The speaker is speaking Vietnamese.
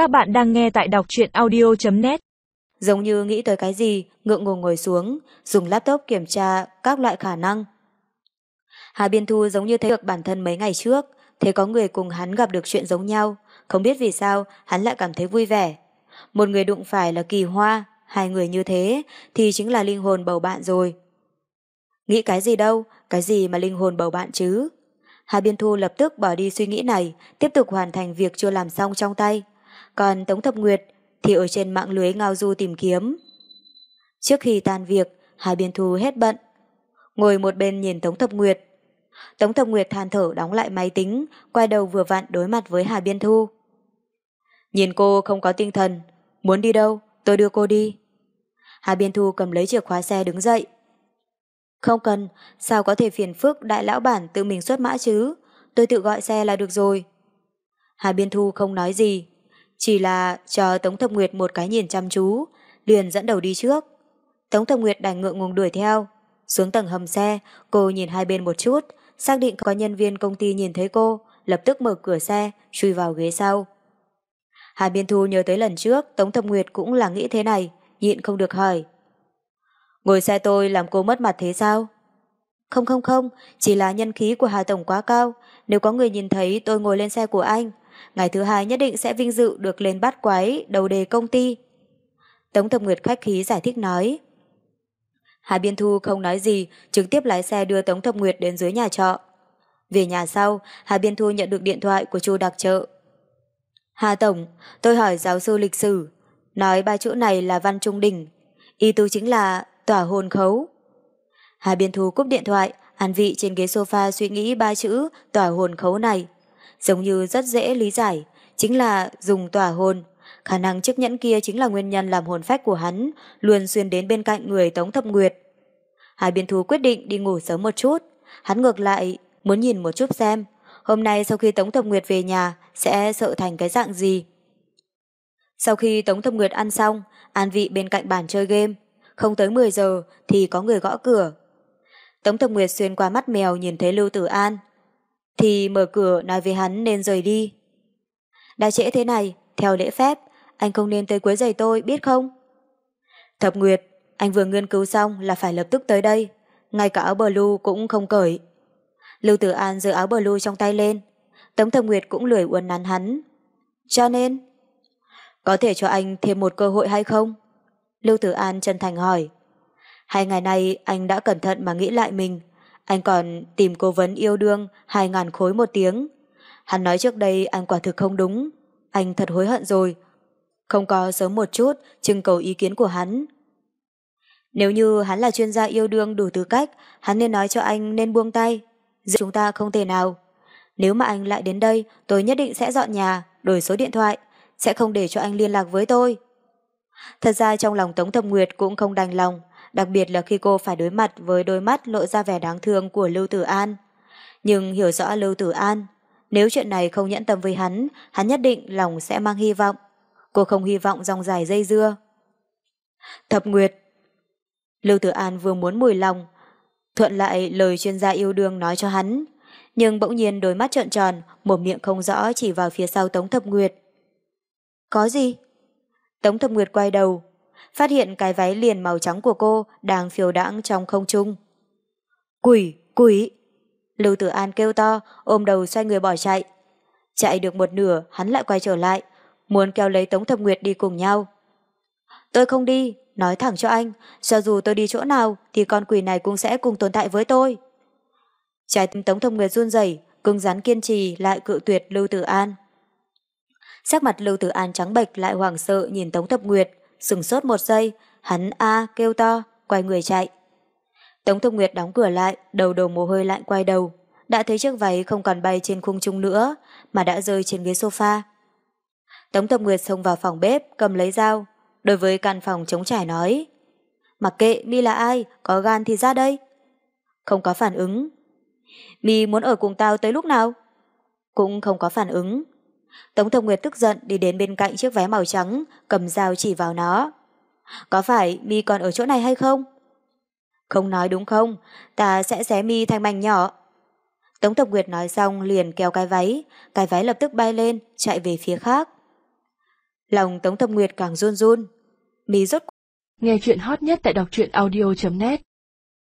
Các bạn đang nghe tại đọc truyện audio.net Giống như nghĩ tới cái gì, ngượng ngùng ngồi xuống, dùng laptop kiểm tra các loại khả năng. Hà Biên Thu giống như thấy được bản thân mấy ngày trước, thấy có người cùng hắn gặp được chuyện giống nhau, không biết vì sao hắn lại cảm thấy vui vẻ. Một người đụng phải là kỳ hoa, hai người như thế thì chính là linh hồn bầu bạn rồi. Nghĩ cái gì đâu, cái gì mà linh hồn bầu bạn chứ? Hà Biên Thu lập tức bỏ đi suy nghĩ này, tiếp tục hoàn thành việc chưa làm xong trong tay. Còn Tống Thập Nguyệt thì ở trên mạng lưới ngao du tìm kiếm. Trước khi tan việc, Hà Biên Thu hết bận. Ngồi một bên nhìn Tống Thập Nguyệt. Tống Thập Nguyệt than thở đóng lại máy tính, quay đầu vừa vặn đối mặt với Hà Biên Thu. Nhìn cô không có tinh thần, muốn đi đâu, tôi đưa cô đi. Hà Biên Thu cầm lấy chìa khóa xe đứng dậy. Không cần, sao có thể phiền phức đại lão bản tự mình xuất mã chứ, tôi tự gọi xe là được rồi. Hà Biên Thu không nói gì, chỉ là cho Tống Thập Nguyệt một cái nhìn chăm chú, liền dẫn đầu đi trước. Tống Thập Nguyệt đành ngượng ngùng đuổi theo. Xuống tầng hầm xe, cô nhìn hai bên một chút, xác định có nhân viên công ty nhìn thấy cô, lập tức mở cửa xe, chui vào ghế sau. Hà Biên Thu nhớ tới lần trước, Tống Thập Nguyệt cũng là nghĩ thế này, nhịn không được hỏi. Ngồi xe tôi làm cô mất mặt thế sao? Không không không, chỉ là nhân khí của Hà Tổng quá cao. Nếu có người nhìn thấy tôi ngồi lên xe của anh, ngày thứ hai nhất định sẽ vinh dự được lên bắt quái đầu đề công ty. Tống Thập Nguyệt khách khí giải thích nói. Hà Biên Thu không nói gì, trực tiếp lái xe đưa Tống Thập Nguyệt đến dưới nhà trọ. Về nhà sau, Hà Biên Thu nhận được điện thoại của chu đặc trợ. Hà Tổng, tôi hỏi giáo sư lịch sử, nói ba chữ này là văn trung đỉnh. ý tứ chính là tỏa hồn khấu. Hà Biên Thu cúp điện thoại, an vị trên ghế sofa suy nghĩ ba chữ tỏa hồn khấu này. Giống như rất dễ lý giải, chính là dùng tỏa hồn. Khả năng chiếc nhẫn kia chính là nguyên nhân làm hồn phách của hắn, luôn xuyên đến bên cạnh người Tống Thập Nguyệt. hải Biên thú quyết định đi ngủ sớm một chút. Hắn ngược lại, muốn nhìn một chút xem, hôm nay sau khi Tống Thập Nguyệt về nhà, sẽ sợ thành cái dạng gì. Sau khi Tống Thập Nguyệt ăn xong, an vị bên cạnh bàn chơi game, không tới 10 giờ thì có người gõ cửa. Tống Thập Nguyệt xuyên qua mắt mèo nhìn thấy Lưu Tử An, thì mở cửa nói với hắn nên rời đi. Đã trễ thế này, theo lễ phép, anh không nên tới quấy giày tôi, biết không? Thập Nguyệt, anh vừa nghiên cứu xong là phải lập tức tới đây, ngay cả áo blue cũng không cởi. Lưu Tử An giơ áo blue trong tay lên, Tống Thập Nguyệt cũng lười uốn nắn hắn. Cho nên, có thể cho anh thêm một cơ hội hay không? Lưu Tử An chân thành hỏi. Hai ngày nay anh đã cẩn thận mà nghĩ lại mình. Anh còn tìm cố vấn yêu đương hai ngàn khối một tiếng. Hắn nói trước đây anh quả thực không đúng. Anh thật hối hận rồi. Không có sớm một chút trưng cầu ý kiến của hắn. Nếu như hắn là chuyên gia yêu đương đủ tư cách, hắn nên nói cho anh nên buông tay. Giữa chúng ta không thể nào. Nếu mà anh lại đến đây, tôi nhất định sẽ dọn nhà, đổi số điện thoại, sẽ không để cho anh liên lạc với tôi. Thật ra trong lòng Tống Thập Nguyệt cũng không đành lòng, đặc biệt là khi cô phải đối mặt với đôi mắt lộ ra vẻ đáng thương của Lưu Tử An. Nhưng hiểu rõ Lưu Tử An, nếu chuyện này không nhẫn tâm với hắn, hắn nhất định lòng sẽ mang hy vọng. Cô không hy vọng dòng dài dây dưa. Thập Nguyệt Lưu Tử An vừa muốn mùi lòng, thuận lại lời chuyên gia yêu đương nói cho hắn, nhưng bỗng nhiên đôi mắt trợn tròn, một miệng không rõ chỉ vào phía sau Tống Thập Nguyệt. Có gì? Tống Thập Nguyệt quay đầu, phát hiện cái váy liền màu trắng của cô đang phiêu đãng trong không trung. Quỷ, quỷ! Lưu Tử An kêu to, ôm đầu xoay người bỏ chạy. Chạy được một nửa, hắn lại quay trở lại, muốn kéo lấy Tống Thập Nguyệt đi cùng nhau. Tôi không đi, nói thẳng cho anh, cho dù tôi đi chỗ nào thì con quỷ này cũng sẽ cùng tồn tại với tôi. Trái tim Tống Thập Nguyệt run rẩy, cứng rắn kiên trì lại cự tuyệt Lưu Tử An. Sắc mặt Lưu Tử An trắng bệch lại hoảng sợ nhìn Tống Thập Nguyệt, sừng sốt một giây, hắn a kêu to, quay người chạy. Tống Thập Nguyệt đóng cửa lại, đầu đầu mồ hôi lạnh quay đầu, đã thấy chiếc váy không còn bay trên khung trung nữa, mà đã rơi trên ghế sofa. Tống Thập Nguyệt xông vào phòng bếp, cầm lấy dao, đối với căn phòng chống trải nói. Mặc kệ mi là ai, có gan thì ra đây. Không có phản ứng. Mi muốn ở cùng tao tới lúc nào? Cũng không có phản ứng. Tống Thông Nguyệt tức giận đi đến bên cạnh chiếc váy màu trắng, cầm dao chỉ vào nó. Có phải mi còn ở chỗ này hay không? Không nói đúng không, ta sẽ xé mi thành mảnh nhỏ. Tống Thập Nguyệt nói xong liền kéo cái váy, cái váy lập tức bay lên, chạy về phía khác. Lòng Tống Thập Nguyệt càng run run. Mi rốt Nghe chuyện hot nhất tại đọc truyện audio.net